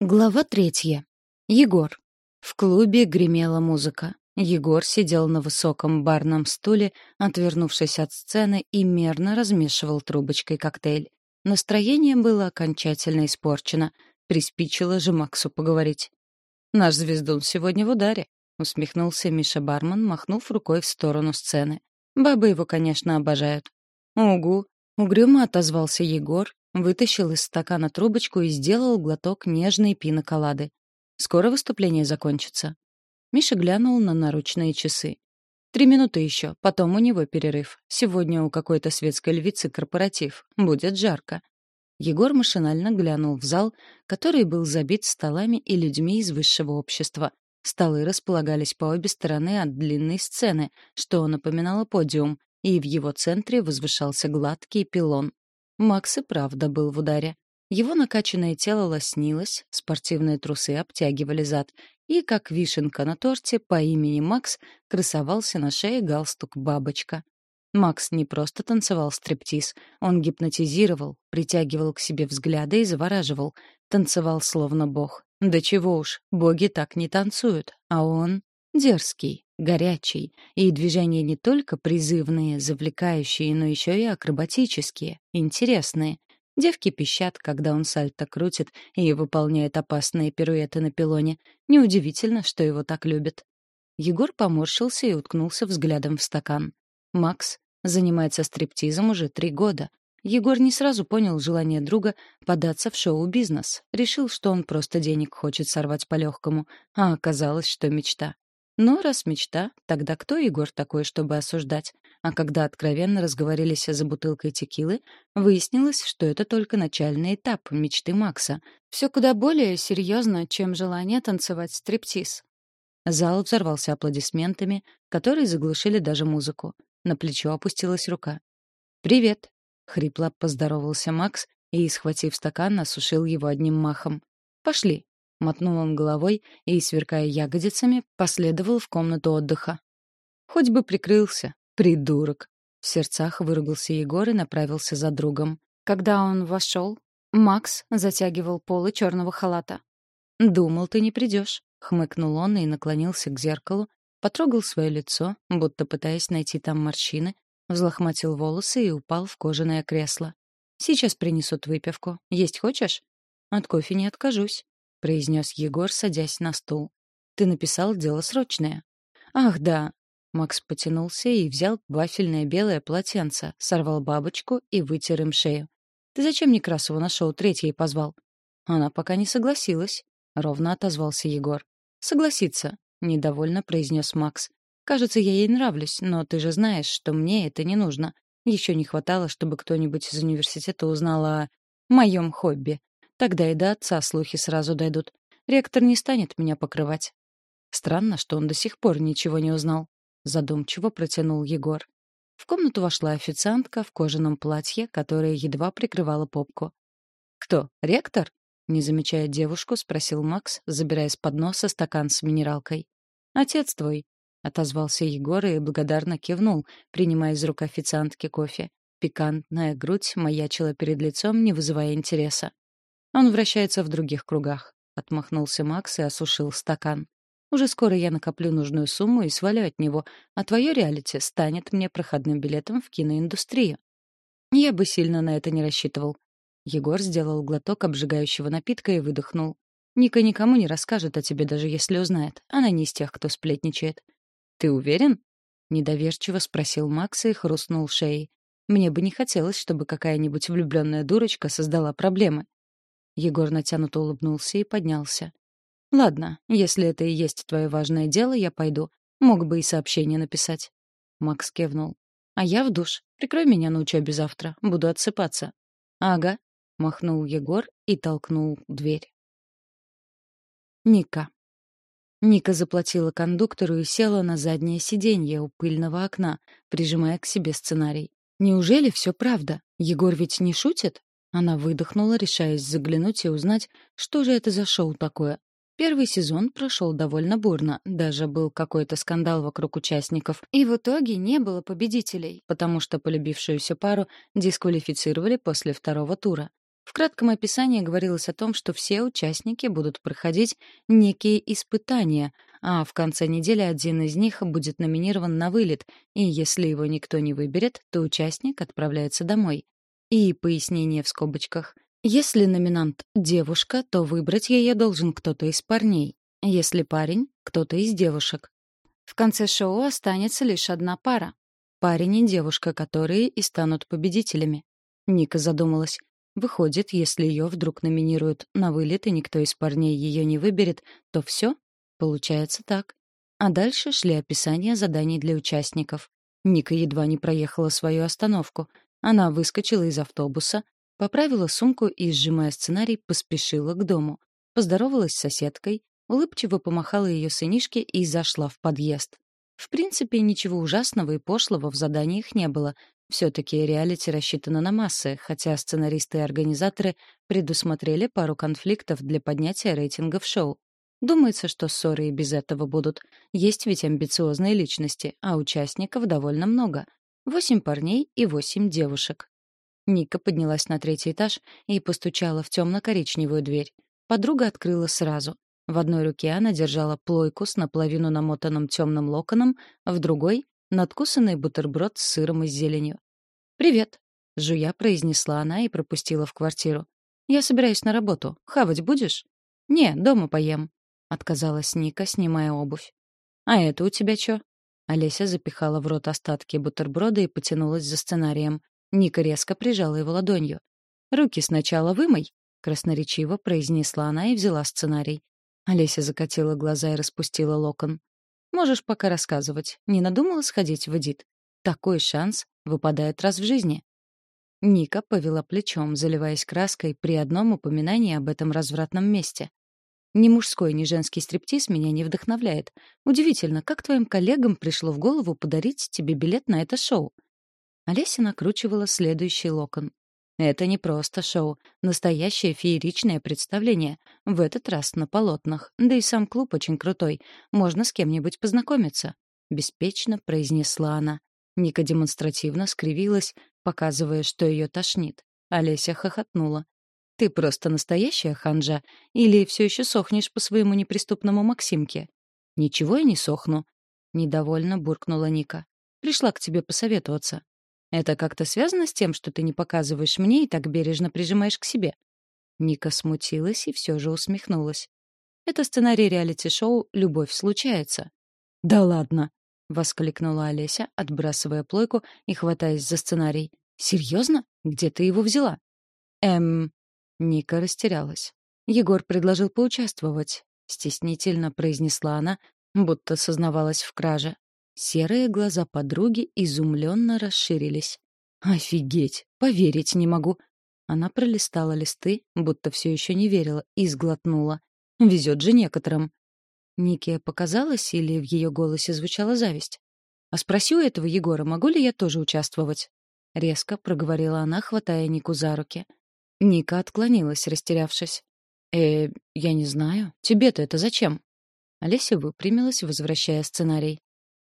Глава третья. Егор. В клубе гремела музыка. Егор сидел на высоком барном стуле, отвернувшись от сцены, и мерно размешивал трубочкой коктейль. Настроение было окончательно испорчено. Приспичило же Максу поговорить. «Наш звездун сегодня в ударе», — усмехнулся Миша Бармен, махнув рукой в сторону сцены. «Бабы его, конечно, обожают». «Угу», — угрюмо отозвался Егор, Вытащил из стакана трубочку и сделал глоток нежной пиноколады. «Скоро выступление закончится». Миша глянул на наручные часы. «Три минуты еще, потом у него перерыв. Сегодня у какой-то светской львицы корпоратив. Будет жарко». Егор машинально глянул в зал, который был забит столами и людьми из высшего общества. Столы располагались по обе стороны от длинной сцены, что напоминало подиум, и в его центре возвышался гладкий пилон. Макс и правда был в ударе. Его накачанное тело лоснилось, спортивные трусы обтягивали зад, и, как вишенка на торте, по имени Макс красовался на шее галстук «Бабочка». Макс не просто танцевал стриптиз, он гипнотизировал, притягивал к себе взгляды и завораживал, танцевал словно бог. Да чего уж, боги так не танцуют, а он дерзкий, горячий, и движения не только призывные, завлекающие, но еще и акробатические, интересные. Девки пищат, когда он сальто крутит и выполняет опасные пируэты на пилоне. Неудивительно, что его так любят. Егор поморщился и уткнулся взглядом в стакан. Макс занимается стриптизом уже три года. Егор не сразу понял желание друга податься в шоу-бизнес. Решил, что он просто денег хочет сорвать по-легкому, а оказалось, что мечта. Но раз мечта, тогда кто Егор такой, чтобы осуждать? А когда откровенно разговорились за бутылкой текилы, выяснилось, что это только начальный этап мечты Макса. Все куда более серьезно, чем желание танцевать стриптиз. Зал взорвался аплодисментами, которые заглушили даже музыку. На плечо опустилась рука. «Привет!» — хрипло поздоровался Макс и, схватив стакан, осушил его одним махом. «Пошли, Мотнул он головой и, сверкая ягодицами, последовал в комнату отдыха. «Хоть бы прикрылся, придурок!» В сердцах выругался Егор и направился за другом. Когда он вошел, Макс затягивал полы черного халата. «Думал, ты не придешь», — хмыкнул он и наклонился к зеркалу, потрогал свое лицо, будто пытаясь найти там морщины, взлохматил волосы и упал в кожаное кресло. «Сейчас принесут выпивку. Есть хочешь?» «От кофе не откажусь», — произнес Егор, садясь на стул. «Ты написал дело срочное». «Ах, да». Макс потянулся и взял вафельное белое полотенце, сорвал бабочку и вытер им шею. «Ты зачем Некрасову на шоу третьей позвал?» «Она пока не согласилась», — ровно отозвался Егор. «Согласится», — недовольно произнес Макс. «Кажется, я ей нравлюсь, но ты же знаешь, что мне это не нужно. Еще не хватало, чтобы кто-нибудь из университета узнал о моем хобби. Тогда и до отца слухи сразу дойдут. Ректор не станет меня покрывать. Странно, что он до сих пор ничего не узнал. Задумчиво протянул Егор. В комнату вошла официантка в кожаном платье, которое едва прикрывало попку. «Кто? Ректор?» Не замечая девушку, спросил Макс, забирая с подноса стакан с минералкой. «Отец твой», — отозвался Егор и благодарно кивнул, принимая из рук официантки кофе. Пикантная грудь маячила перед лицом, не вызывая интереса. Он вращается в других кругах. Отмахнулся Макс и осушил стакан. Уже скоро я накоплю нужную сумму и свалю от него, а твое реалити станет мне проходным билетом в киноиндустрию. Я бы сильно на это не рассчитывал. Егор сделал глоток обжигающего напитка и выдохнул. Ника никому не расскажет о тебе, даже если узнает. Она не из тех, кто сплетничает. «Ты уверен?» — недоверчиво спросил Макс и хрустнул шеей. «Мне бы не хотелось, чтобы какая-нибудь влюбленная дурочка создала проблемы. Егор натянуто улыбнулся и поднялся. «Ладно, если это и есть твое важное дело, я пойду. Мог бы и сообщение написать». Макс кивнул. «А я в душ. Прикрой меня на учебе завтра. Буду отсыпаться». «Ага», — махнул Егор и толкнул дверь. Ника. Ника заплатила кондуктору и села на заднее сиденье у пыльного окна, прижимая к себе сценарий. Неужели все правда? Егор ведь не шутит? Она выдохнула, решаясь заглянуть и узнать, что же это за шоу такое. Первый сезон прошел довольно бурно, даже был какой-то скандал вокруг участников, и в итоге не было победителей, потому что полюбившуюся пару дисквалифицировали после второго тура. В кратком описании говорилось о том, что все участники будут проходить некие испытания, а в конце недели один из них будет номинирован на вылет, и если его никто не выберет, то участник отправляется домой. И пояснение в скобочках. Если номинант — девушка, то выбрать ее должен кто-то из парней. Если парень — кто-то из девушек. В конце шоу останется лишь одна пара. Парень и девушка, которые и станут победителями. Ника задумалась. Выходит, если ее вдруг номинируют на вылет, и никто из парней ее не выберет, то все? Получается так. А дальше шли описания заданий для участников. Ника едва не проехала свою остановку. Она выскочила из автобуса, поправила сумку и, сжимая сценарий, поспешила к дому. Поздоровалась с соседкой, улыбчиво помахала ее сынишке и зашла в подъезд. В принципе, ничего ужасного и пошлого в заданиях не было, все-таки реалити рассчитано на массы, хотя сценаристы и организаторы предусмотрели пару конфликтов для поднятия рейтингов шоу. Думается, что ссоры и без этого будут. Есть ведь амбициозные личности, а участников довольно много. Восемь парней и восемь девушек. Ника поднялась на третий этаж и постучала в темно-коричневую дверь. Подруга открыла сразу. В одной руке она держала плойку с наполовину намотанным темным локоном, в другой надкусанный бутерброд с сыром и зеленью. «Привет», — жуя произнесла она и пропустила в квартиру. «Я собираюсь на работу. Хавать будешь?» «Не, дома поем», — отказалась Ника, снимая обувь. «А это у тебя чё?» Олеся запихала в рот остатки бутерброда и потянулась за сценарием. Ника резко прижала его ладонью. «Руки сначала вымой», — красноречиво произнесла она и взяла сценарий. Олеся закатила глаза и распустила локон. Можешь пока рассказывать. Не надумала сходить в Эдит? Такой шанс выпадает раз в жизни. Ника повела плечом, заливаясь краской при одном упоминании об этом развратном месте. Ни мужской, ни женский стриптиз меня не вдохновляет. Удивительно, как твоим коллегам пришло в голову подарить тебе билет на это шоу? Олеся накручивала следующий локон. Это не просто шоу, настоящее фееричное представление. В этот раз на полотнах. Да и сам клуб очень крутой. Можно с кем-нибудь познакомиться. Беспечно произнесла она. Ника демонстративно скривилась, показывая, что ее тошнит. Олеся хохотнула. «Ты просто настоящая ханжа? Или все еще сохнешь по своему неприступному Максимке?» «Ничего я не сохну», — недовольно буркнула Ника. «Пришла к тебе посоветоваться. Это как-то связано с тем, что ты не показываешь мне и так бережно прижимаешь к себе?» Ника смутилась и все же усмехнулась. «Это сценарий реалити-шоу «Любовь случается». «Да ладно!» — воскликнула Олеся, отбрасывая плойку и хватаясь за сценарий. «Серьезно? Где ты его взяла?» «Эм...» Ника растерялась. Егор предложил поучаствовать. Стеснительно произнесла она, будто сознавалась в краже. Серые глаза подруги изумленно расширились. «Офигеть! Поверить не могу!» Она пролистала листы, будто все еще не верила, и сглотнула. «Везет же некоторым!» Нике показалось, или в ее голосе звучала зависть? «А спроси у этого Егора, могу ли я тоже участвовать?» Резко проговорила она, хватая Нику за руки. Ника отклонилась, растерявшись. «Э, я не знаю. Тебе-то это зачем?» Олеся выпрямилась, возвращая сценарий.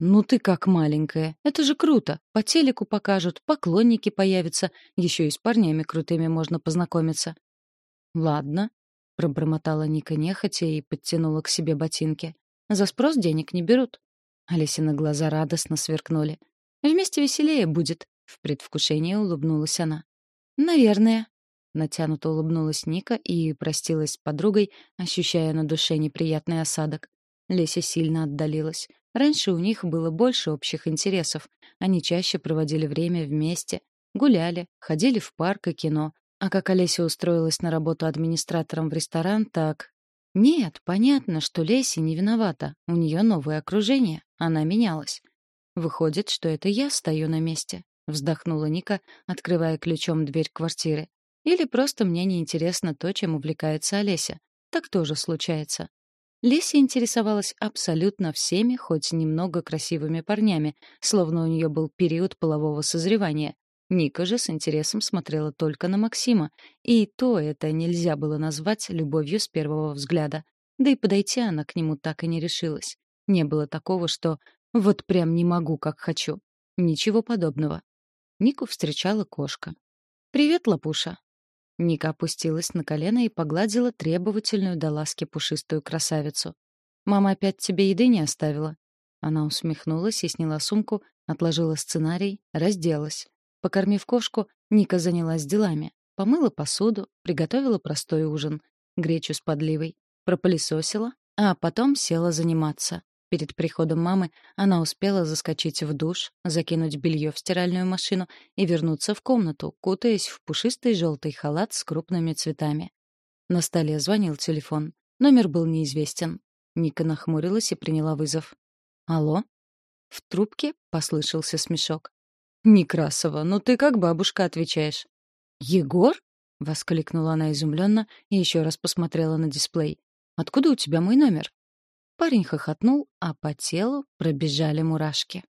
«Ну ты как маленькая. Это же круто. По телеку покажут, поклонники появятся, еще и с парнями крутыми можно познакомиться». «Ладно», — пробормотала Ника нехотя и подтянула к себе ботинки. «За спрос денег не берут». Олесины глаза радостно сверкнули. «Вместе веселее будет», — в предвкушении улыбнулась она. «Наверное», — натянуто улыбнулась Ника и простилась с подругой, ощущая на душе неприятный осадок. Леся сильно отдалилась. Раньше у них было больше общих интересов. Они чаще проводили время вместе, гуляли, ходили в парк и кино. А как Олеся устроилась на работу администратором в ресторан, так... Нет, понятно, что Леся не виновата. У нее новое окружение. Она менялась. Выходит, что это я стою на месте. Вздохнула Ника, открывая ключом дверь квартиры. Или просто мне неинтересно то, чем увлекается Олеся. Так тоже случается. Леся интересовалась абсолютно всеми, хоть немного красивыми парнями, словно у нее был период полового созревания. Ника же с интересом смотрела только на Максима, и то это нельзя было назвать любовью с первого взгляда. Да и подойти она к нему так и не решилась. Не было такого, что «вот прям не могу, как хочу». Ничего подобного. Нику встречала кошка. «Привет, Лапуша». Ника опустилась на колено и погладила требовательную до ласки пушистую красавицу. «Мама опять тебе еды не оставила?» Она усмехнулась и сняла сумку, отложила сценарий, разделась. Покормив кошку, Ника занялась делами. Помыла посуду, приготовила простой ужин, гречу с подливой, пропылесосила, а потом села заниматься. Перед приходом мамы она успела заскочить в душ, закинуть белье в стиральную машину и вернуться в комнату, кутаясь в пушистый желтый халат с крупными цветами. На столе звонил телефон. Номер был неизвестен. Ника нахмурилась и приняла вызов. «Алло?» В трубке послышался смешок. «Некрасова, ну ты как бабушка отвечаешь». «Егор?» — воскликнула она изумленно и еще раз посмотрела на дисплей. «Откуда у тебя мой номер?» Парень хохотнул, а по телу пробежали мурашки.